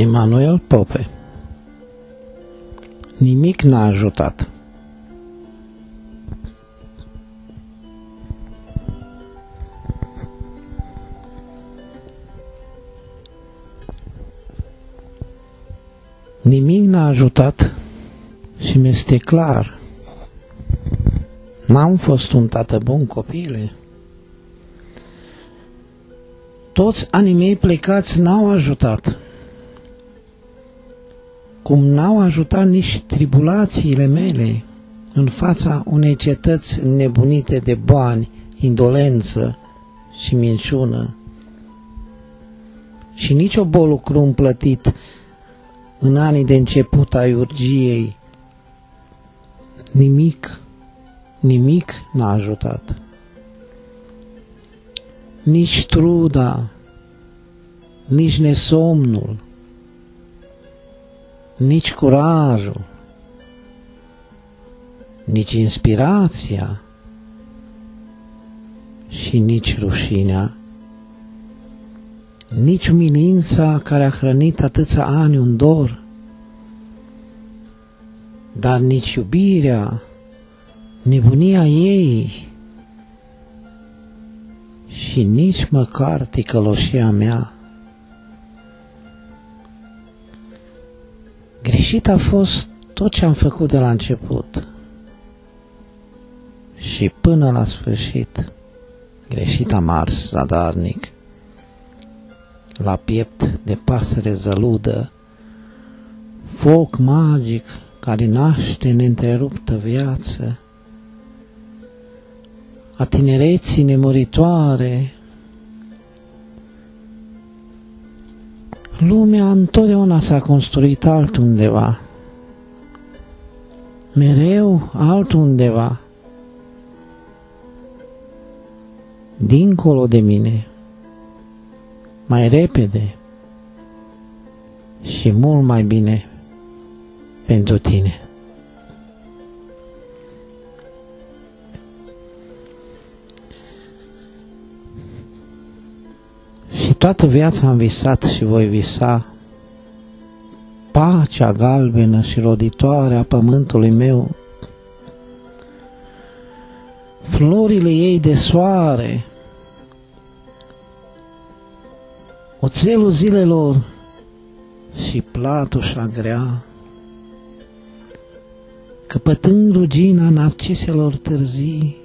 Emanuel Pope Nimic n-a ajutat. Nimic n-a ajutat și mi-este clar. N-am fost un tată bun, copile. Toți anii mei plecați n-au ajutat. Cum n-au ajutat nici tribulațiile mele în fața unei cetăți nebunite de bani, indolență și minciună. Și nici o bolucru împlătit în anii de început ai urgiei. Nimic, nimic n-a ajutat nici truda, nici nesomnul, nici curajul, nici inspirația și nici rușinea, nici umilința care a hrănit atâția ani un dor, dar nici iubirea, nebunia ei, și nici măcar ticăloșia mea. Greșit a fost tot ce am făcut de la început și până la sfârșit. Greșit am ars zadarnic, la piept de pasăre zăludă, foc magic care naște neîntreruptă viață, a tinereții nemuritoare. Lumea întotdeauna s-a construit altundeva, mereu altundeva, dincolo de mine, mai repede. Și mult mai bine pentru tine. Toată viața am visat și voi visa pacea galbenă și roditoare a pământului meu, florile ei de soare, oțelul zilelor și platușa grea, căpătând rugina narciselor târzii,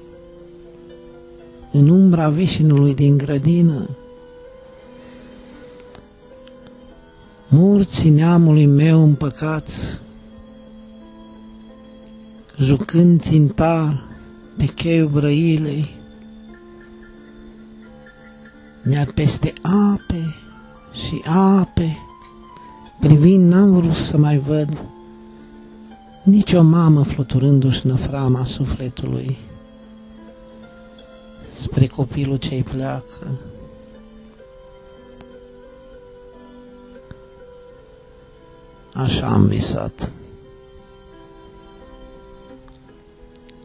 în umbra vișinului din grădină, Murții neamului meu împăcați, jucând țintar pe cheiul brăilei, mi peste ape și ape, privind n-am vrut să mai văd nici o mamă fluturându-și năframa sufletului spre copilul ce-i pleacă. Așa am visat.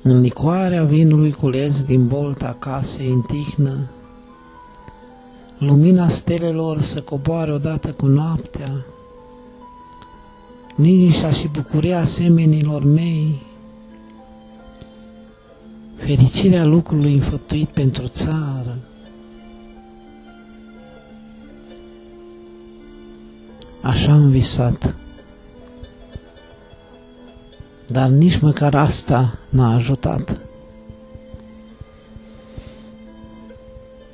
În licoarea vinului cules din bolta casei în tihnă, lumina stelelor să coboare odată cu noaptea, liniștea și bucuria semenilor mei, fericirea lucrului înfăptuit pentru țară, Așa am visat. Dar nici măcar asta n-a ajutat.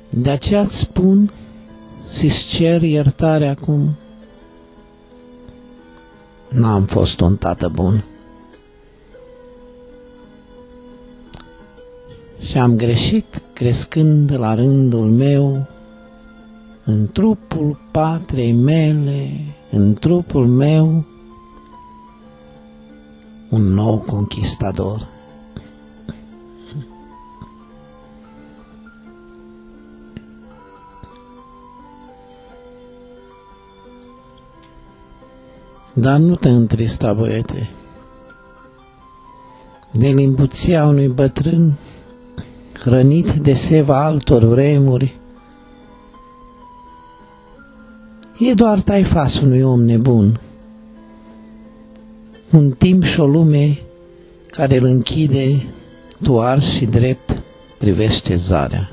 De aceea îți spun să-ți cer iertare acum. N-am fost un tată bun. Și am greșit crescând la rândul meu în trupul patrei mele, în trupul meu, un nou conquistador. Dar nu te întrista, băiete, de limbuția unui bătrân hrănit de seva altor vremuri, e doar taifasul unui om nebun. Un timp și o lume care îl închide, doar și drept privește zarea.